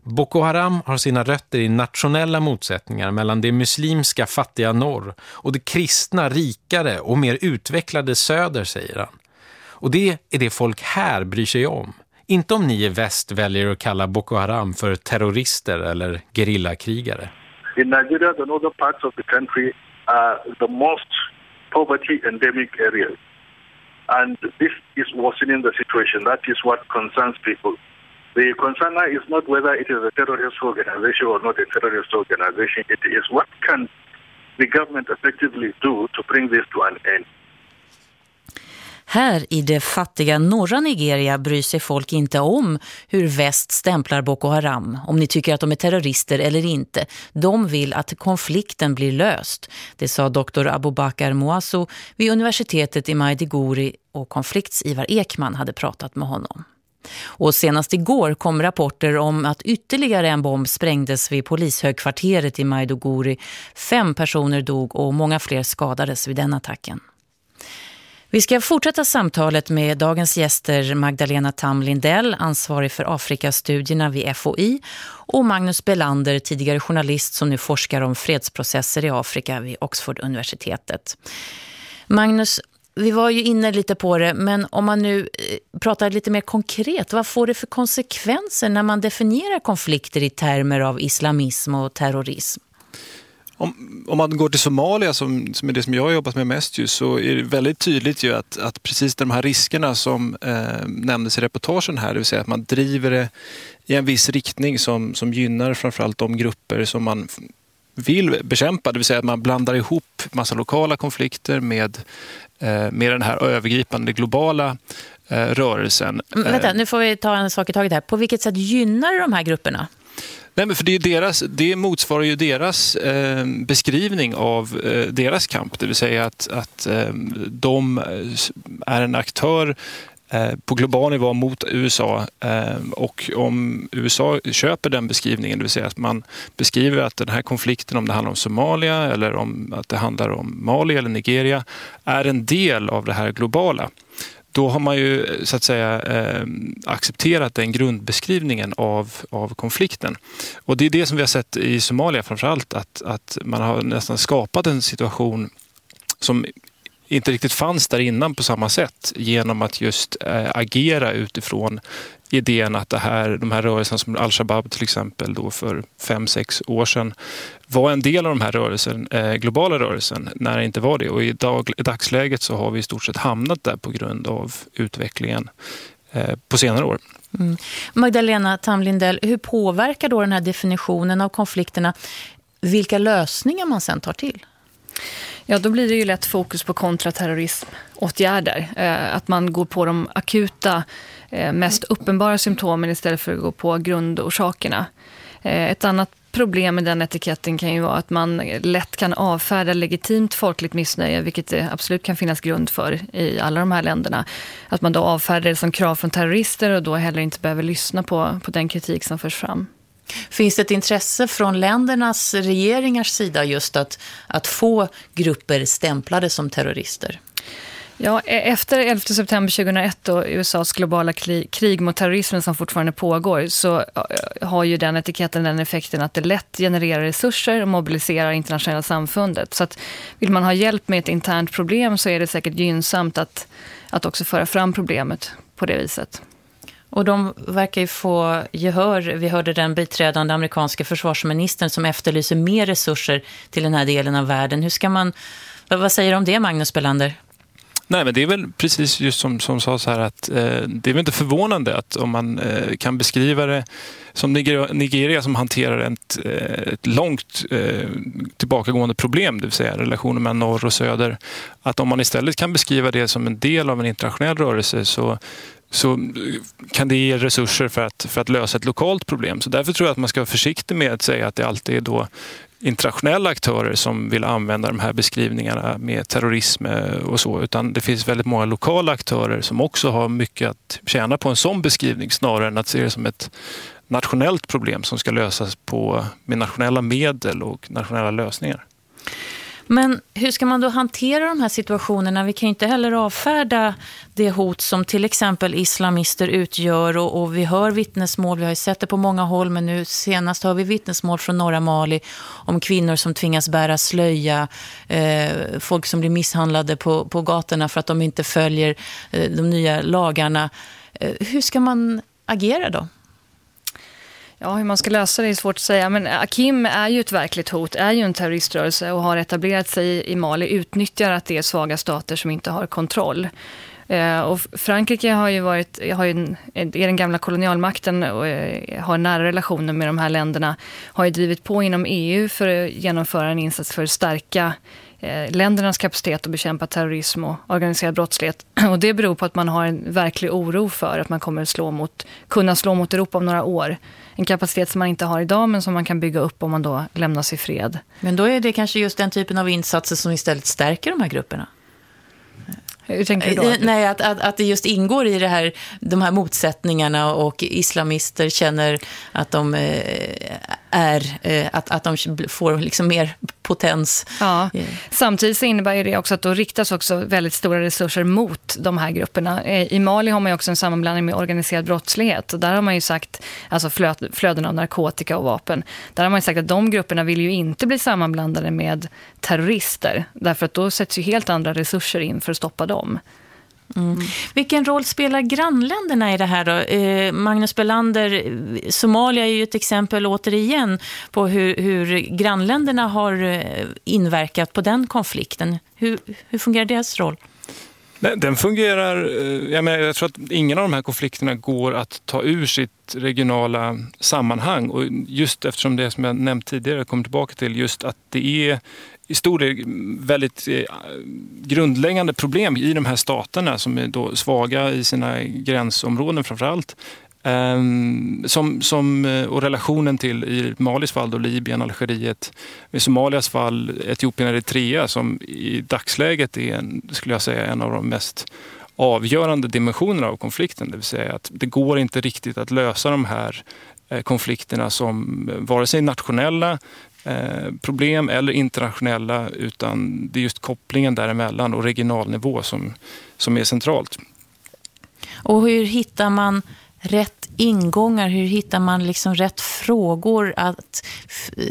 Boko Haram har sina rötter i nationella motsättningar mellan det muslimska fattiga norr och det kristna, rikare och mer utvecklade söder, säger han. Och det är det folk här bryr sig om. Inte om ni i väst väljer att kalla Boko Haram för terrorister eller gerillakrigare. In Nigeria, the northern parts of the country are the most poverty endemic areas. And this is worsening the situation. That is what concerns people. The concern is not whether it is a terrorist organization or not a terrorist organization. It is what can the government effectively do to bring this to an end. Här i det fattiga norra Nigeria bryr sig folk inte om hur väst stämplar Boko Haram, om ni tycker att de är terrorister eller inte. De vill att konflikten blir löst. Det sa doktor Abubakar Moasso vid universitetet i Maidiguri och konflikts-Ivar Ekman hade pratat med honom. Och senast igår kom rapporter om att ytterligare en bomb sprängdes vid polishögkvarteret i Maiduguri. Fem personer dog och många fler skadades vid den attacken. Vi ska fortsätta samtalet med dagens gäster Magdalena Tam Lindell, ansvarig för Afrikastudierna vid FOI och Magnus Belander, tidigare journalist som nu forskar om fredsprocesser i Afrika vid Oxford-universitetet. Magnus, vi var ju inne lite på det, men om man nu eh, pratar lite mer konkret, vad får det för konsekvenser när man definierar konflikter i termer av islamism och terrorism? Om, om, man går till Somalia som, som är det som jag har jobbat med mest just, så är det väldigt tydligt ju att, att precis de här riskerna som eh, nämndes i reportagen här, det vill säga att man driver det i en viss riktning som, som gynnar framförallt de grupper som man vill bekämpa, det vill säga att man blandar ihop massa lokala konflikter med, eh, med den här övergripande globala eh, rörelsen. Men, vänta, nu får vi ta en sak i taget här. På vilket sätt gynnar de här grupperna? Nej, men för det, är deras, det motsvarar ju deras eh, beskrivning av eh, deras kamp. Det vill säga att, att eh, de eh, är en aktör eh, på global nivå mot USA eh, och om USA köper den beskrivningen, det vill säga att man beskriver att den här konflikten, om det handlar om Somalia eller om att det handlar om Mali eller Nigeria, är en del av det här globala då har man ju så att säga eh, accepterat den grundbeskrivningen av, av konflikten. Och det är det som vi har sett i Somalia framförallt, att, att man har nästan skapat en situation som inte riktigt fanns där innan på samma sätt genom att just eh, agera utifrån idén att det här, de här rörelserna som Al-Shabaab till exempel då för fem, sex år sedan var en del av den här rörelsen, eh, globala rörelsen när det inte var det. Och i, dag, i dagsläget så har vi i stort sett hamnat där på grund av utvecklingen eh, på senare år. Mm. Magdalena Tamlindell, hur påverkar då den här definitionen av konflikterna vilka lösningar man sen tar till? Ja, då blir det ju lätt fokus på kontraterrorismåtgärder. Eh, att man går på de akuta, Eh, mest uppenbara symptomen istället för att gå på grundorsakerna. Eh, ett annat problem med den etiketten kan ju vara att man lätt kan avfärda legitimt folkligt missnöje, vilket det absolut kan finnas grund för i alla de här länderna. Att man då avfärdar det som krav från terrorister och då heller inte behöver lyssna på, på den kritik som förs fram. Finns det ett intresse från ländernas regeringars sida just att, att få grupper stämplade som terrorister? Ja, e- efter 11 september 2001 och USAs globala krig mot terrorismen som fortfarande pågår så har ju den etiketten den effekten att det lätt genererar resurser och mobiliserar internationella samfundet. Så att vill man ha hjälp med ett internt problem så är det säkert gynnsamt att, att också föra fram problemet på det viset. Och de verkar ju få gehör. Vi hörde den biträdande amerikanska försvarsministern som efterlyser mer resurser till den här delen av världen. Hur ska man, vad säger du om det Magnus Belander? Nej, men det är väl precis just som, som sades här att eh, det är väl inte förvånande att om man eh, kan beskriva det som Nigeria, Nigeria som hanterar ett, eh, ett långt eh, tillbakagående problem, det vill säga relationen mellan norr och söder, att om man istället kan beskriva det som en del av en internationell rörelse så så kan det ge resurser för att, för att lösa ett lokalt problem. Så därför tror jag att man ska vara försiktig med att säga att det alltid är då internationella aktörer som vill använda de här beskrivningarna med terrorism eh, och så, utan det finns väldigt många lokala aktörer som också har mycket att tjäna på en sån beskrivning snarare än att se det som ett nationellt problem som ska lösas på, med nationella medel och nationella lösningar. Men hur ska man då hantera de här situationerna? Vi kan ju inte heller avfärda det hot som till exempel islamister utgör och, och, vi hör vittnesmål, vi har ju sett det på många håll men nu senast har vi vittnesmål från norra Mali om kvinnor som tvingas bära slöja, eh, folk som blir misshandlade på, på gatorna för att de inte följer eh, de nya lagarna. Eh, hur ska man agera då? Ja, hur man ska lösa det är svårt att säga. Men Akim är ju ett verkligt hot, är ju en terroriströrelse och har etablerat sig i Mali, utnyttjar att det är svaga stater som inte har kontroll. Eh, och Frankrike har ju varit, har ju en, är den gamla kolonialmakten och eh, har nära relationer med de här länderna. Har ju drivit på inom EU för att genomföra en insats för att stärka ländernas kapacitet att bekämpa terrorism och organiserad brottslighet. Och det beror på att man har en verklig oro för att man kommer slå mot, kunna slå mot Europa om några år en kapacitet som man inte har idag men som man kan bygga upp om man då lämnas i fred. Men då är det kanske just den typen av insatser som istället stärker de här grupperna? Hur tänker du då? Eh, nej, att, att, att det just ingår i det här, de här motsättningarna och islamister känner att de eh, är, eh, att, att de får liksom mer potens. Ja. Samtidigt så innebär det också att då riktas också väldigt stora resurser mot de här grupperna. I Mali har man ju också en sammanblandning med organiserad brottslighet. Och där har man ju sagt, alltså flöden av narkotika och vapen. Där har man ju sagt att de grupperna vill ju inte bli sammanblandade med terrorister. Därför att då sätts ju helt andra resurser in för att stoppa dem. Mm. Vilken roll spelar grannländerna i det här då? Eh, Magnus Belander, Somalia är ju ett exempel återigen på hur, hur grannländerna har eh, inverkat på den konflikten. Hur, hur fungerar deras roll? Den fungerar, eh, jag, menar, jag tror att ingen av de här konflikterna går att ta ur sitt regionala sammanhang. Och just eftersom det som jag nämnt tidigare kommer tillbaka till, just att det är i stor del väldigt eh, grundläggande problem i de här staterna som är då svaga i sina gränsområden framför allt. Ehm, som, som, eh, och relationen till, i Malis fall, då, Libyen, Algeriet. I Somalias fall, Etiopien och Eritrea som i dagsläget är, en, skulle jag säga, en av de mest avgörande dimensionerna av konflikten. Det vill säga att det går inte riktigt att lösa de här eh, konflikterna som vare sig nationella problem eller internationella utan det är just kopplingen däremellan och regionalnivå som, som är centralt. Och hur hittar man rätt ingångar? Hur hittar man liksom rätt frågor att,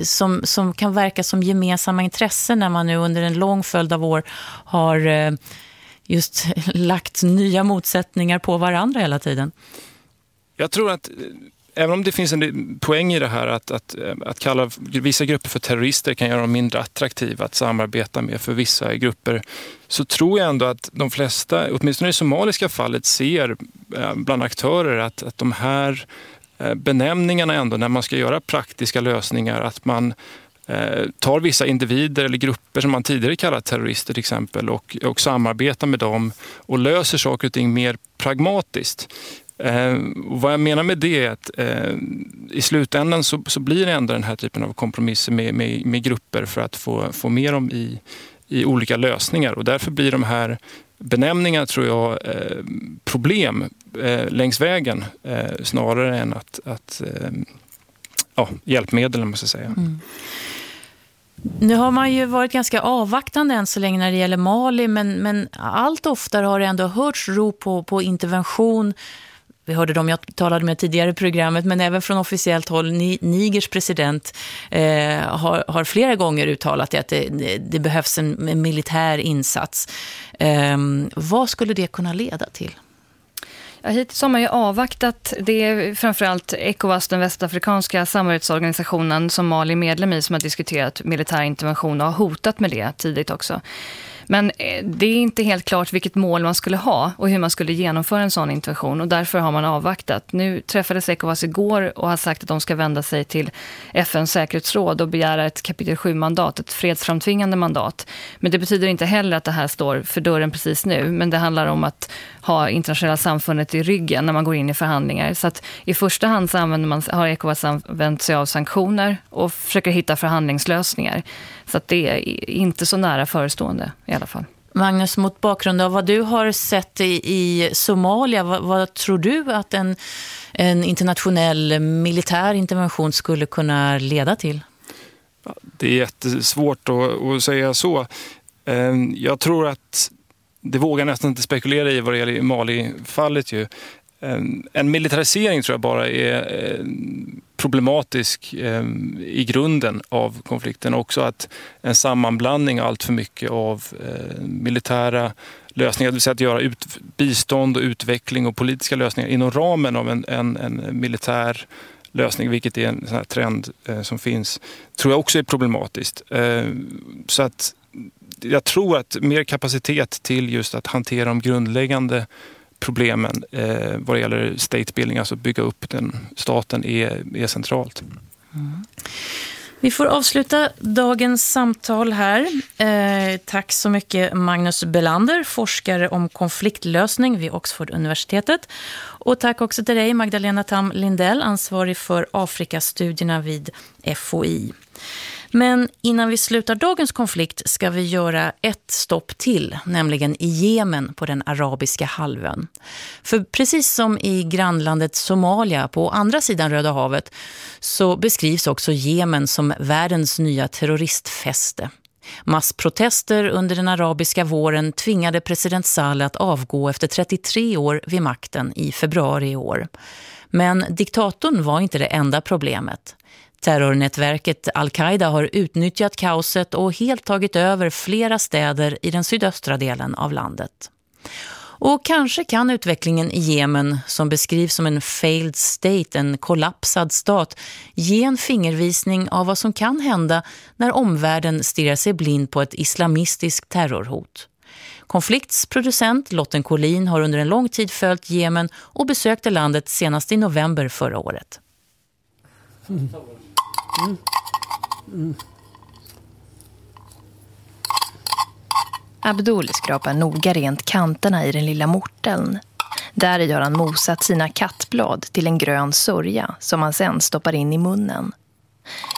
som, som kan verka som gemensamma intressen när man nu under en lång följd av år har eh, just lagt nya motsättningar på varandra hela tiden? Jag tror att även om det finns en poäng i det här att, att, att kalla vissa grupper för terrorister kan göra dem mindre attraktiva att samarbeta med för vissa grupper, så tror jag ändå att de flesta, åtminstone i det somaliska fallet, ser eh, bland aktörer att, att de här eh, benämningarna ändå, när man ska göra praktiska lösningar, att man eh, tar vissa individer eller grupper som man tidigare kallat terrorister till exempel och, och samarbetar med dem och löser saker och ting mer pragmatiskt. Eh, vad jag menar med det är att eh, i slutändan så, så, blir det ändå den här typen av kompromisser med, med, med, grupper för att få, få med dem i, i olika lösningar. Och därför blir de här benämningarna, tror jag, eh, problem eh, längs vägen eh, snarare än att, att, eh, ja, hjälpmedel, måste jag säga. Mm. Nu har man ju varit ganska avvaktande än så länge när det gäller Mali men, men allt oftare har det ändå hörts rop på, på intervention. Vi hörde dem jag talade med tidigare i programmet men även från officiellt håll Nigers president eh, har, har, flera gånger uttalat att det, det behövs en militär insats. Eh, vad skulle det kunna leda till? Ja, hittills har man ju avvaktat. Det är framförallt ECOWAS, den västafrikanska samarbetsorganisationen som Mali är medlem i, som har diskuterat militär intervention och har hotat med det tidigt också. Men eh, det är inte helt klart vilket mål man skulle ha och hur man skulle genomföra en sån intervention och därför har man avvaktat. Nu träffades Ecowas igår och har sagt att de ska vända sig till FNs säkerhetsråd och begära ett kapitel 7-mandat, ett fredsframtvingande mandat. Men det betyder inte heller att det här står för dörren precis nu, men det handlar om att ha internationella samfundet i ryggen när man går in i förhandlingar. Så att i första hand så använder man, har Ecowas använt sig av sanktioner och försöker hitta förhandlingslösningar. Så att det är inte så nära förestående i alla fall. Magnus, mot bakgrund av vad du har sett i, i Somalia, vad, vad, tror du att en, en internationell militär intervention skulle kunna leda till? Det är jättesvårt att, att säga så. Ehm, jag tror att det vågar nästan inte spekulera i vad det gäller Mali-fallet. Ju. En militarisering tror jag bara är eh, problematisk eh, i grunden av konflikten. Också att en sammanblandning allt för mycket av eh, militära lösningar, det vill säga att göra ut, bistånd och utveckling och politiska lösningar inom ramen av en, en, en militär lösning, vilket är en sån trend eh, som finns, tror jag också är problematiskt. Eh, så att jag tror att mer kapacitet till just att hantera de grundläggande problemen eh, vad det gäller state building, alltså bygga upp den staten, är, är centralt. Mm. Vi får avsluta dagens samtal här. Eh, tack så mycket Magnus Belander, forskare om konfliktlösning vid Oxford-universitetet. Och tack också till dig Magdalena Tam Lindell, ansvarig för Afrikastudierna vid FOI. Men innan vi slutar dagens konflikt ska vi göra ett stopp till, nämligen i Jemen på den arabiska halvön. För precis som i grannlandet Somalia på andra sidan Röda havet så beskrivs också Jemen som världens nya terroristfäste. Massprotester under den arabiska våren tvingade president Saleh att avgå efter 33 år vid makten i februari i år. Men diktatorn var inte det enda problemet. Terrornätverket Al-Qaida har utnyttjat kaoset och helt tagit över flera städer i den sydöstra delen av landet. Och kanske kan utvecklingen i Jemen, som beskrivs som en failed state, en kollapsad stat, ge en fingervisning av vad som kan hända när omvärlden stirrar sig blind på ett islamistiskt terrorhot. Konflikts producent Lotten Collin har under en lång tid följt Jemen och besökte landet senast i november förra året. Mm. Mm. Mm. Abdul skrapar noga rent kanterna i den lilla morteln. Där gör han mosat sina kattblad till en grön sörja som han sen stoppar in i munnen.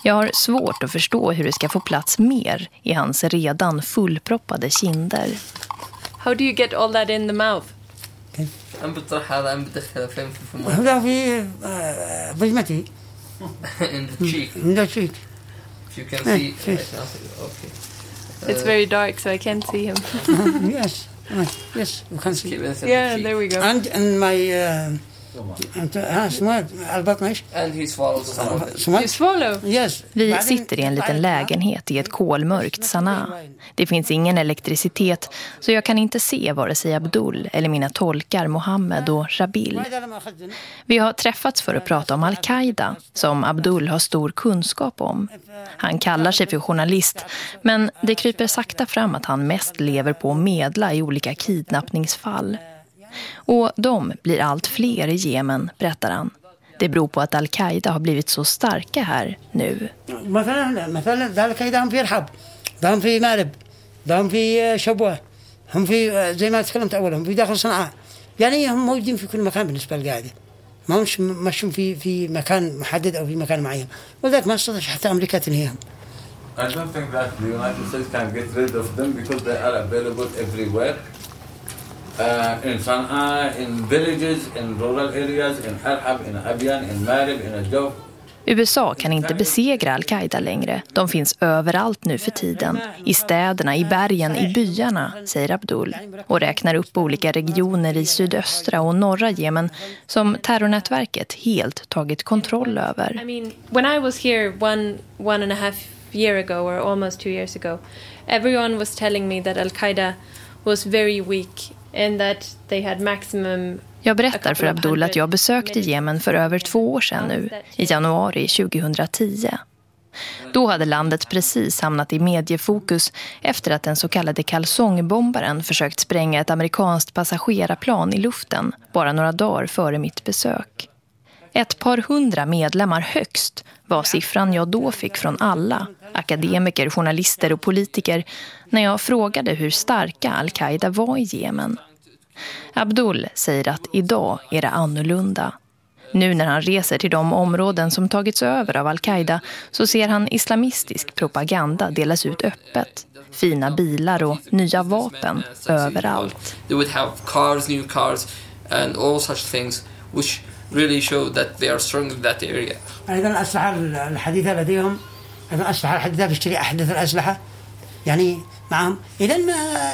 Jag har svårt att förstå hur det ska få plats mer i hans redan fullproppade kinder. How do you get all that in the mouth? in the cheek. In the cheek. If you can see. Uh, okay. It's very dark, so I can't see him. yes, yes, you can see. Yeah, there we go. And and my. Uh, Vi sitter i en liten lägenhet i ett kolmörkt Sanaa. Det finns ingen elektricitet så jag kan inte se vare sig Abdul eller mina tolkar Mohammed och Rabil. Vi har träffats för att prata om Al-Qaida som Abdul har stor kunskap om. Han kallar sig för journalist men det kryper sakta fram att han mest lever på att medla i olika kidnappningsfall. Och de blir allt fler i Jemen, berättar han. Det beror på att Al-Qaida har blivit så starka här nu. هم في مارب هم في شبوة هم في زي ما تكلمت أولا هم في داخل صنعاء يعني هم موجودين في كل مكان بالنسبة للقاعدة ما همش مشهم في في مكان محدد أو في مكان معين ولذلك ما استطاعش حتى أمريكا تنهيهم I don't think that the United States can get rid of them because they are available everywhere. Uh, in Sana'a, in villages, in rural areas, in Harhab, in Abyan, in Marib, in Ajawf. USA kan inte besegra al-Qaida längre. De finns överallt nu för tiden. I städerna, i bergen, i byarna, säger Abdul. Och räknar upp olika regioner i sydöstra och norra Jemen som terrornätverket helt tagit kontroll över. I mean, when I was here one, one and a half year ago or almost two years ago, everyone was telling me that al-Qaida was very weak jag berättar för Abdul att jag besökte Jemen för över två år sedan nu, i januari 2010. Då hade landet precis hamnat i mediefokus efter att den så kallade kalsongbombaren försökt spränga ett amerikanskt passagerarplan i luften bara några dagar före mitt besök. Ett par hundra medlemmar högst var siffran jag då fick från alla, akademiker, journalister och politiker, när jag frågade hur starka al-Qaida var i Jemen. Abdul säger att idag är det annorlunda. Nu när han reser till de områden som tagits över av al-Qaida så ser han islamistisk propaganda delas ut öppet. Fina bilar och nya vapen överallt. They would have cars, new cars and all such things which really show that they are strong in that area. أيضا الأسلحة الحديثة لديهم أيضا الأسلحة الحديثة بيشتري أحدث الأسلحة يعني معهم إذا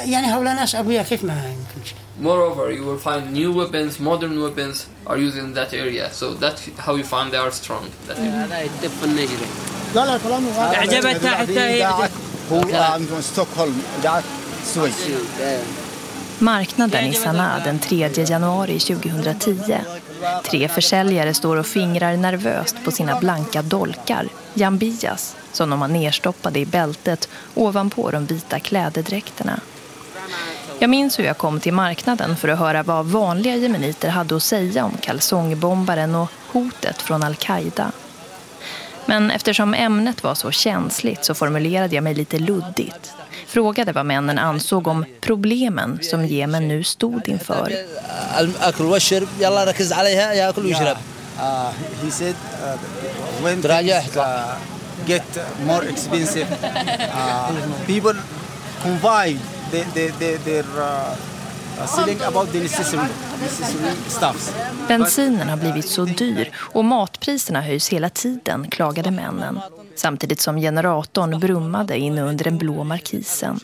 يعني هؤلاء ناس أقوياء كيف ما يمكنش Moreover, you will find new weapons, modern weapons are used in that area. So that's how you find they are strong. That لا لا كلام أعجبتها حتى هو عندهم ستوكهولم دعت سويس Marknaden i Sanaa den 3 januari 2010. Tre försäljare står och fingrar nervöst på sina blanka dolkar, jambias, som de har nerstoppade i bältet ovanpå de vita klädedräkterna. Jag minns hur jag kom till marknaden för att höra vad vanliga jemeniter hade att säga om kalsongbombaren och hotet från al-Qaida. Men eftersom ämnet var så känsligt så formulerade jag mig lite luddigt. Frågade vad männen ansåg om problemen som Jemen nu stod inför. uh, uh, get more expensive uh, people confide they, they, they, they're uh, stuffs. Bensinen har blivit så dyr och matpriserna höjs hela tiden, klagade männen. Samtidigt som generatorn brummade in under den blå markisen.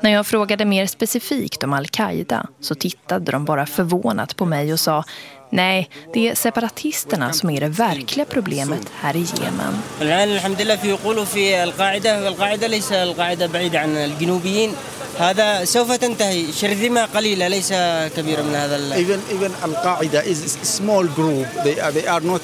När jag frågade mer specifikt om al-Qaida så tittade de bara förvånat på mig och sa Nej, det är separatisterna som är det verkliga problemet här i Jemen. هذا سوف تنتهي شرذمة قليلة ليس كبيرة من هذا even even Al-Qaeda is a small group they are, they are not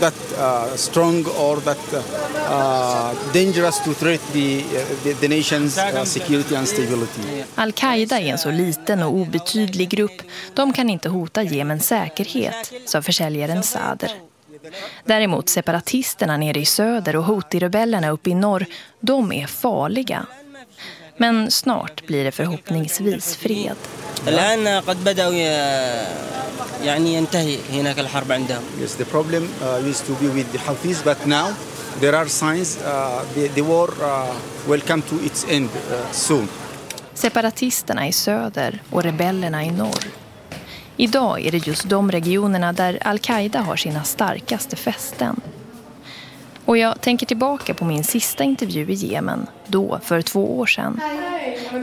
that uh, strong or that uh, dangerous to threat the, the, the nation's uh, security and stability. Al-Qaida är en så liten och obetydlig grupp. De kan inte hota Jemens säkerhet, sa försäljaren Sader. Däremot separatisterna nere i söder och Houthi-rebellerna uppe i norr, de är farliga. Men snart blir det förhoppningsvis fred. الآن قد بدأوا يعني ينتهي هناك الحرب عندهم. Yes, the problem uh, used to be with the Houthis, but now there are signs uh, the, the war uh, will come to its end uh, soon. Separatisterna i söder och rebellerna i norr. Idag är det just de regionerna där al-Qaida har sina starkaste fästen. Och jag tänker tillbaka på min sista intervju i Jemen, då för två år sedan.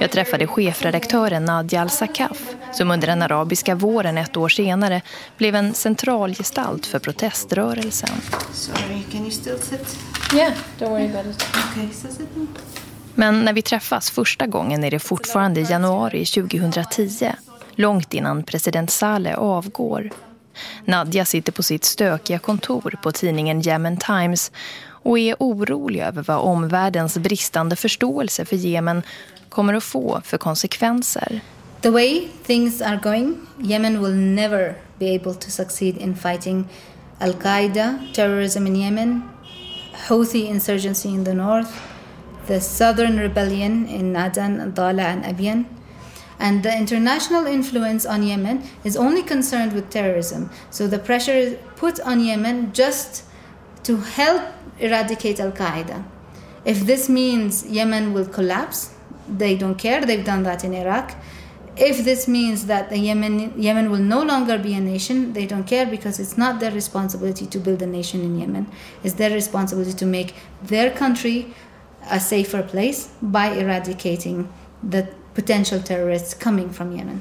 Jag träffade chefredaktören Nadia Al-Sakaf som under den arabiska våren ett år senare blev en central gestalt för proteströrelsen. Sorry, can you still sit? Yeah, don't worry about it. Okay, so sit. Men när vi träffas första gången är det fortfarande januari 2010, långt innan president Saleh avgår. Nadja sitter på sitt stökiga kontor på tidningen Yemen Times och är orolig över vad omvärldens bristande förståelse för Jemen kommer att få för konsekvenser. The way things are going, Yemen will never be able to succeed in fighting Al-Qaeda, terrorism in Yemen, Houthi insurgency in the north, the southern rebellion in Aden, Dala and Abiyan, and the international influence on Yemen is only concerned with terrorism. So the pressure is put on Yemen just to help eradicate Al Qaeda. If this means Yemen will collapse, they don't care. They've done that in Iraq. if this means that the Yemen, Yemen will no longer be a nation, they don't care because it's not their responsibility to build a nation in Yemen. It's their responsibility to make their country a safer place by eradicating the potential terrorists coming from Yemen.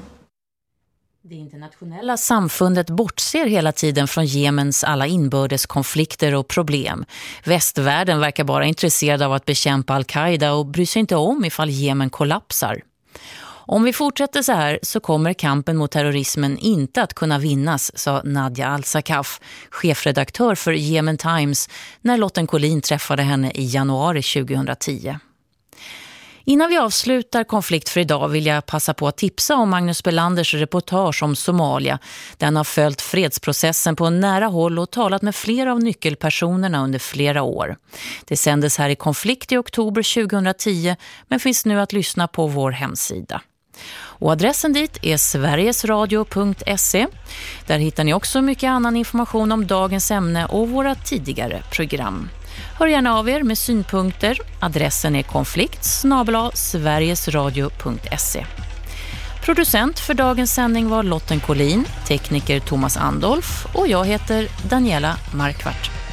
Det internationella samfundet bortser hela tiden från Jemens alla inbördes konflikter och problem. Västvärlden verkar bara intresserad av att bekämpa al-Qaida och bryr sig inte om ifall Jemen kollapsar. Om vi fortsätter så här så kommer kampen mot terrorismen inte att kunna vinnas, sa Nadja Al-Sakaf, chefredaktör för Yemen Times, när Lotten Collin träffade henne i januari 2010. Innan vi avslutar konflikt för idag vill jag passa på att tipsa om Magnus Belanders reportage om Somalia. Den har följt fredsprocessen på nära håll och talat med flera av nyckelpersonerna under flera år. Det sändes här i konflikt i oktober 2010 men finns nu att lyssna på vår hemsida. Och adressen dit är sverigesradio.se. Där hittar ni också mycket annan information om dagens ämne och våra tidigare program. Hör gärna av er med synpunkter. Adressen är konflikt sverigesradio.se. Producent för dagens sändning var Lotten Collin, tekniker Thomas Andolf och jag heter Daniela Markvart.